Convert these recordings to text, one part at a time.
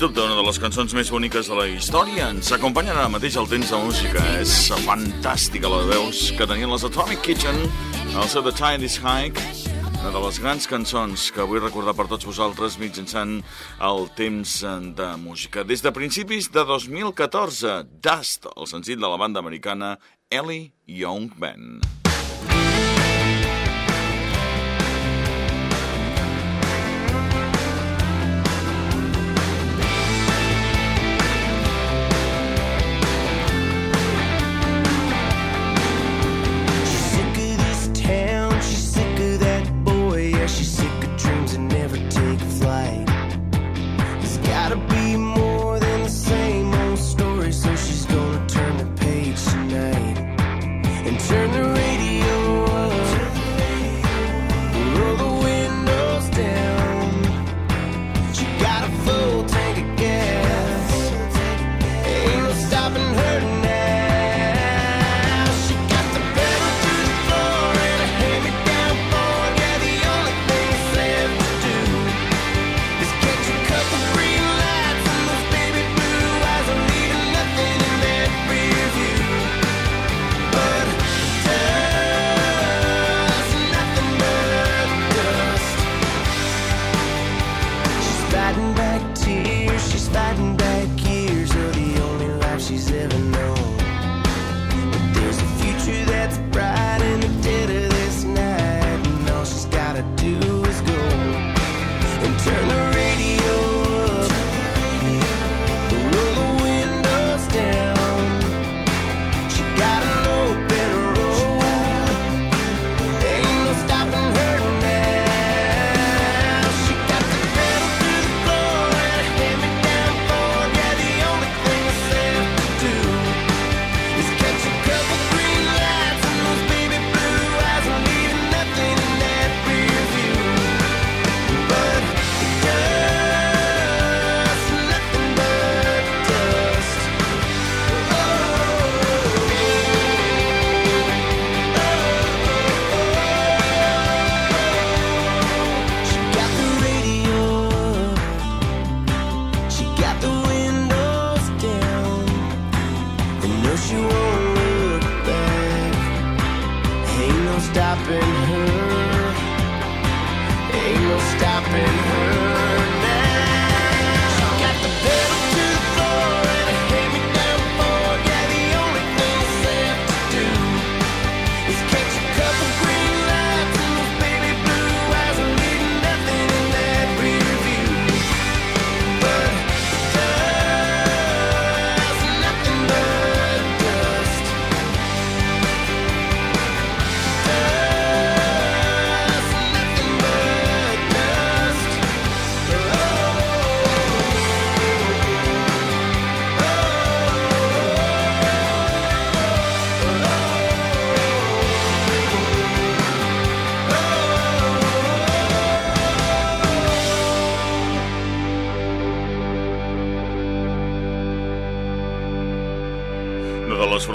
dubte una de les cançons més boniques de la història. Ens acompanyen ara mateix el temps de música. És fantàstica la veus que tenien les Atomic Kitchen, el seu The Tide is Hike, una de les grans cançons que vull recordar per tots vosaltres mitjançant el temps de música. Des de principis de 2014, Dust, el senzill de la banda americana Ellie Young Band. fighting back tears, she's fighting back years of the only life she's ever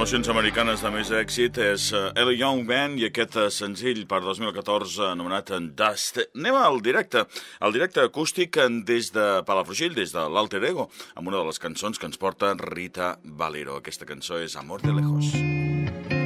formacions americanes de més èxit és eh, El Young Band i aquest eh, senzill per 2014 anomenat Dust. Anem al directe, al directe acústic des de Palafrugell, des de l'Alter Ego, amb una de les cançons que ens porta Rita Valero. Aquesta cançó és Amor de lejos. Amor de lejos.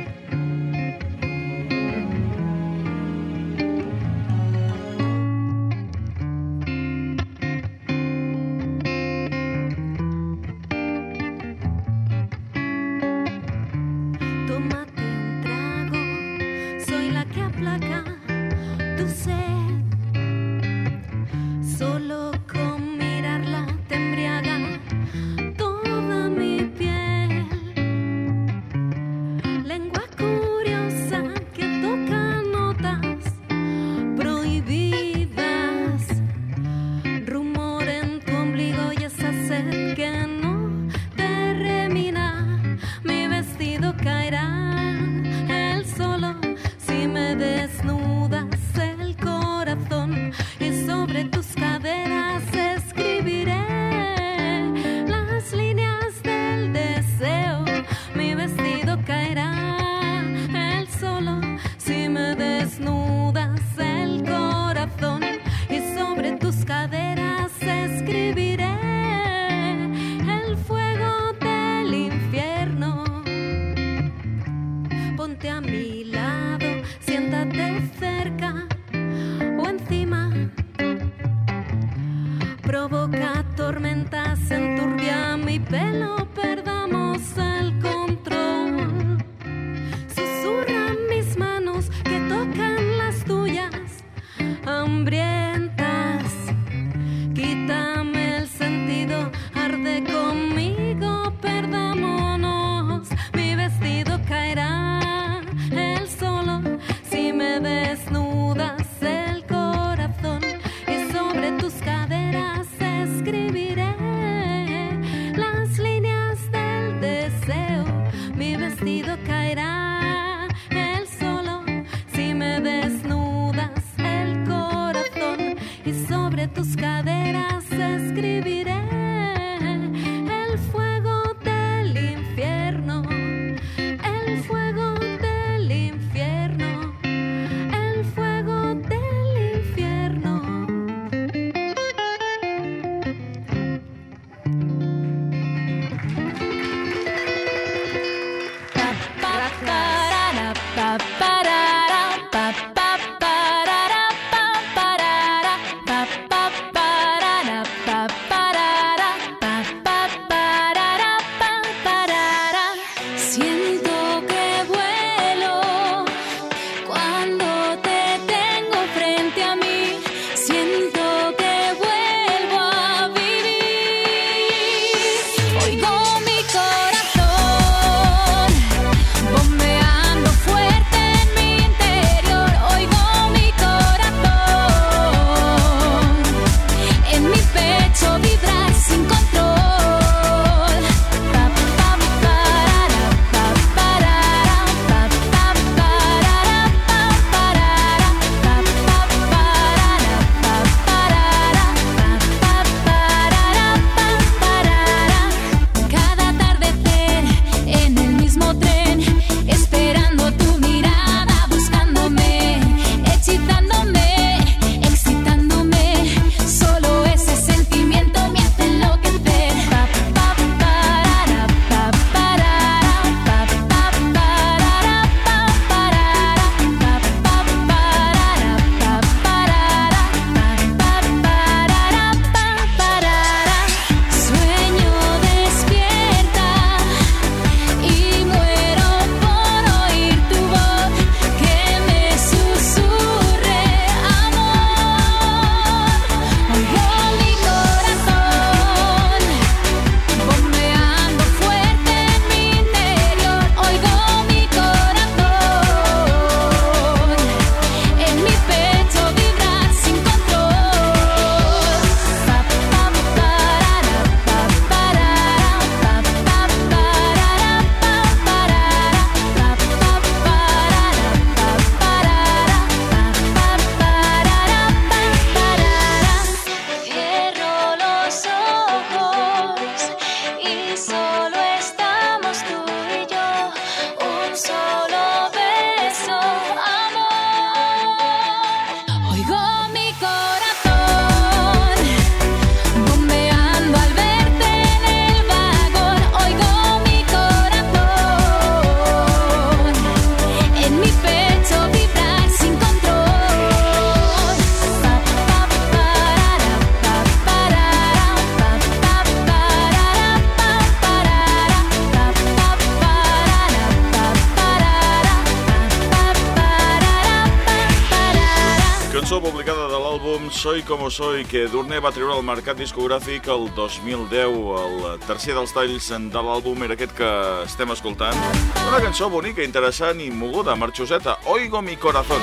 Soy como soy, que Durne va treure al mercat discogràfic el 2010. El tercer dels talls de l'àlbum era aquest que estem escoltant. Una cançó bonica, interessant i moguda, marxoseta. Oigo mi corazón.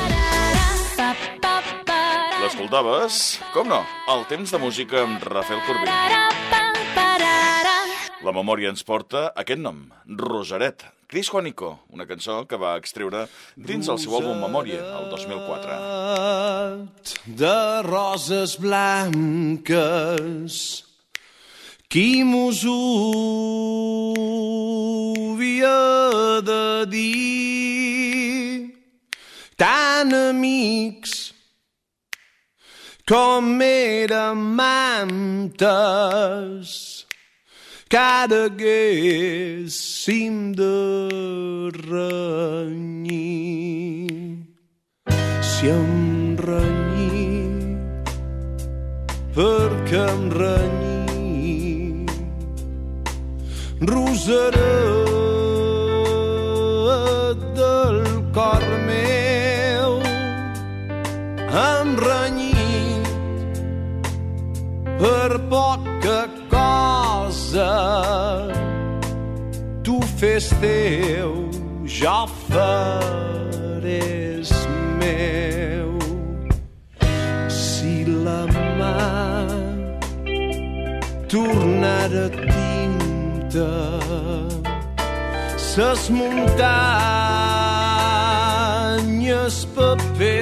L'escoltaves? Com no? El temps de música amb Rafael Corbí. La memòria ens porta aquest nom, Rosaret. Cris Juanico, una cançó que va extreure dins el seu àlbum Memòria, el 2004. de roses blanques qui mos ho havia de dir tan amics com érem antes que ara haguéssim de renyir si em renyi perquè em renyi rosaret del cor meu em renyi per poca cosa tu fes teu jo farés meu. Si la mà tornara tinta ses muntanyes paper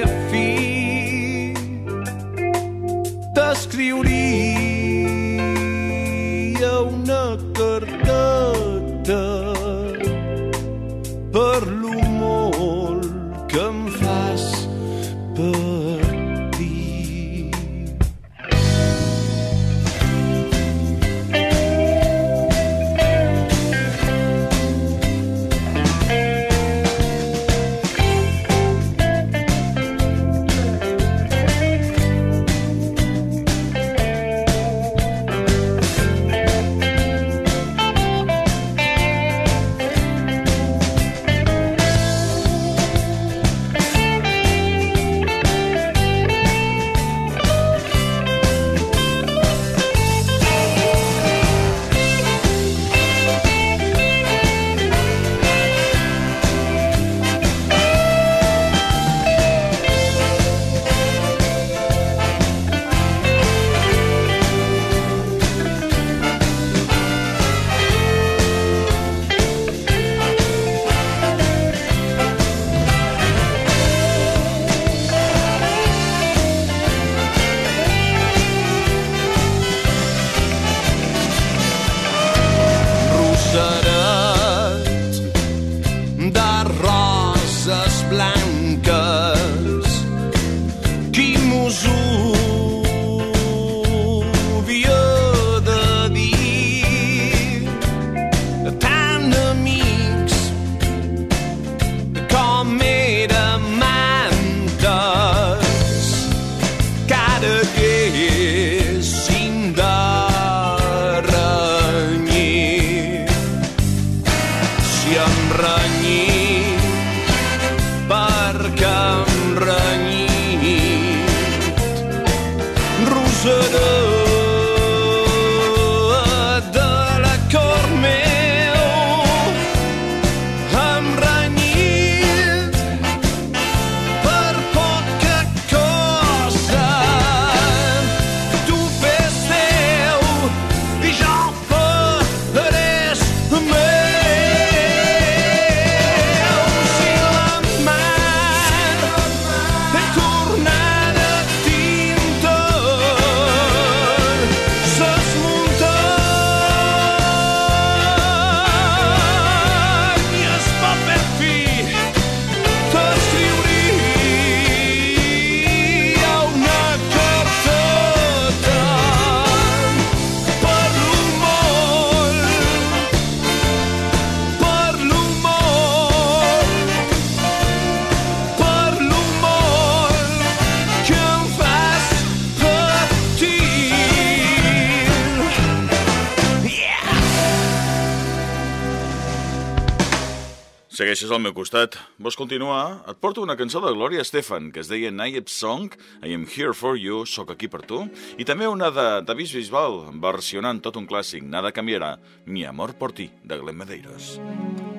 segueixes al meu costat. Vols continuar? Et porto una cançó de Gloria Estefan que es deia Nayeb Song, I am here for you, sóc aquí per tu, i també una de David Bisbal, versionant tot un clàssic, Nada canviarà, Mi amor por ti, de Glenn Medeiros. Música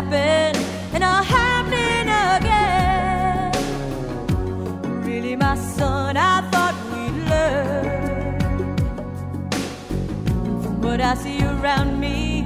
happen and I'll happen again. Really, my son, I thought we'd learn from what I see around me.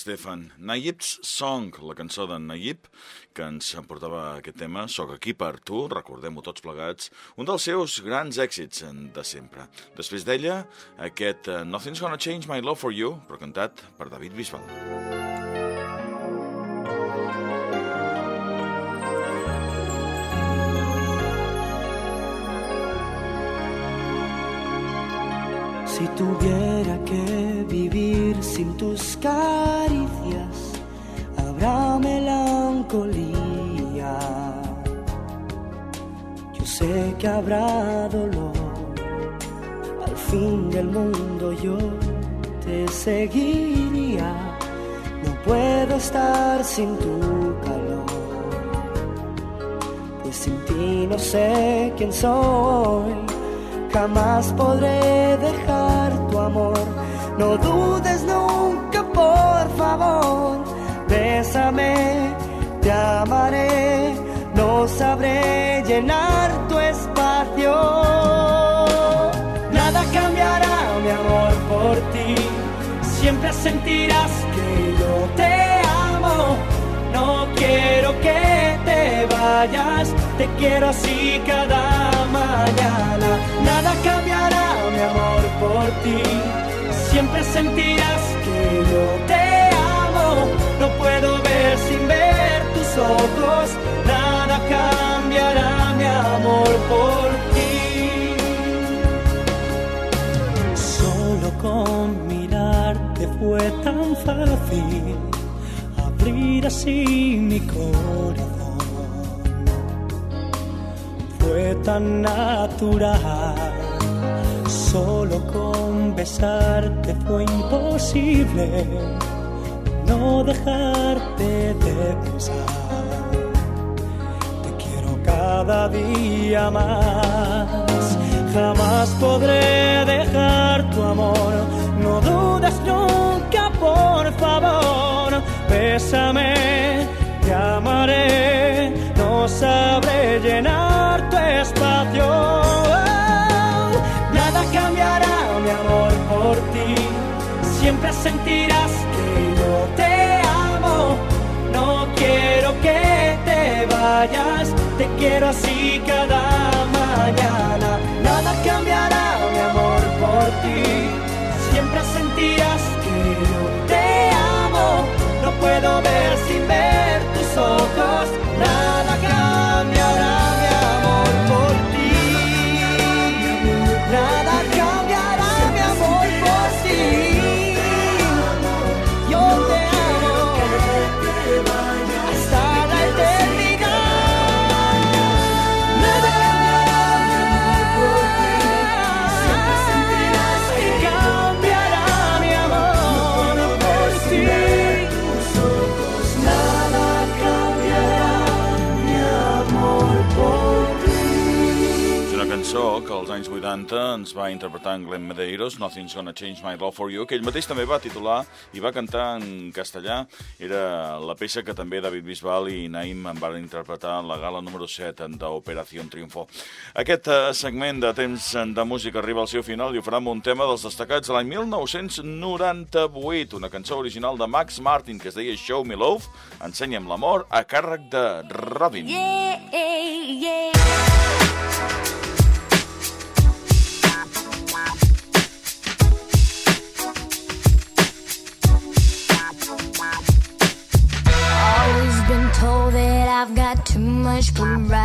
Stefan. Nayib's Song, la cançó d'en Nayib, que ens portava aquest tema, Soc aquí per tu, recordem-ho tots plegats, un dels seus grans èxits de sempre. Després d'ella, aquest eh, Nothing's Gonna Change My Love For You, però cantat per David Bisbal. Música Si tuviera que vivir sin tus caricias, habrá melancolía. Yo sé que habrá dolor. Al fin del mundo yo te seguiría. No puedo estar sin tu calor. Pues sin ti no sé quién soy. Jamás podré favor. Bésame, te amaré. No sabré llenar tu espacio. Nada cambiará mi amor por ti. Siempre sentirás que yo te amo. No quiero que te vayas, te quiero así cada mañana. Nada cambiará mi amor por ti. Siempre sentirás que yo te puedo ver sin ver tus ojos. Nada cambiará mi amor por ti. Solo con mirarte fue tan fácil abrir así mi corazón. Fue tan natural. Solo con besarte fue imposible no dejarte de pensar. Te quiero cada día más. Jamás podré dejar tu amor. No dudes nunca, por favor. Bésame, te amaré. No sabré llenar tu espacio. Nada cambiará mi amor por ti. Siempre sentirás te quiero así cada mañana. Nada cambiará mi amor por ti. Siempre sentirás que yo te amo. No puedo ver sin ver tus ojos. Ens va interpretar en Glenn Medeiros, Nothing's Gonna Change My Love For You, que ell mateix també va titular i va cantar en castellà. Era la peça que també David Bisbal i Naim en van interpretar en la gala número 7 d'Operació Triunfo. Aquest eh, segment de temps de música arriba al seu final i ho farà amb un tema dels destacats de l'any 1998, una cançó original de Max Martin que es deia Show Me Love, Ensenya'm l'amor, a càrrec de Robin. Yeah, yeah. much come right.